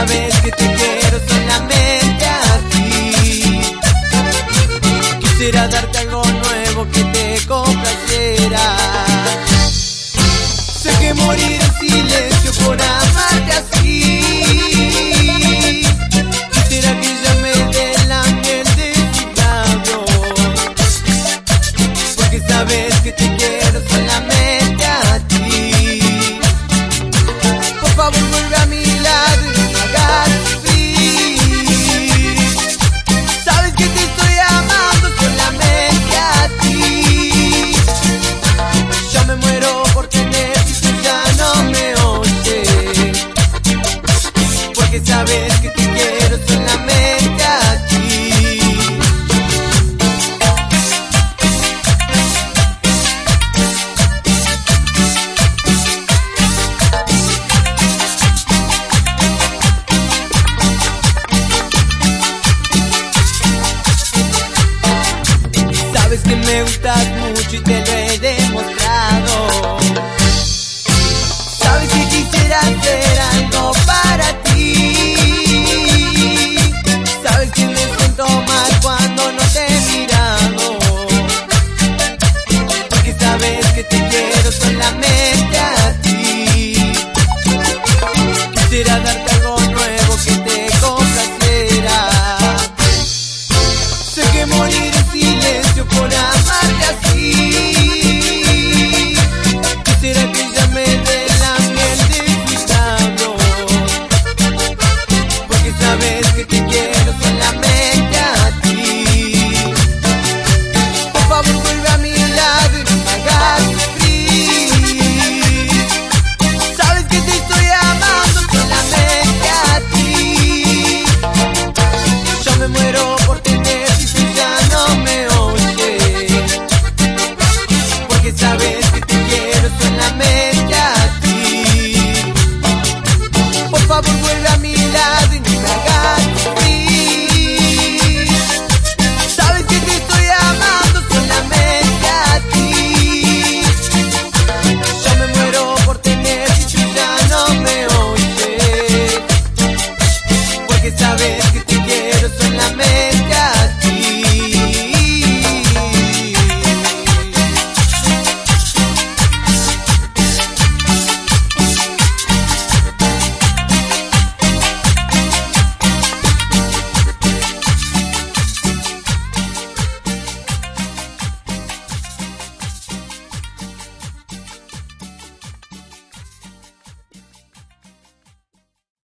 sabes que te quiero solamente a ti. Quisiera darte me gustas mucho y te lo he demostrado.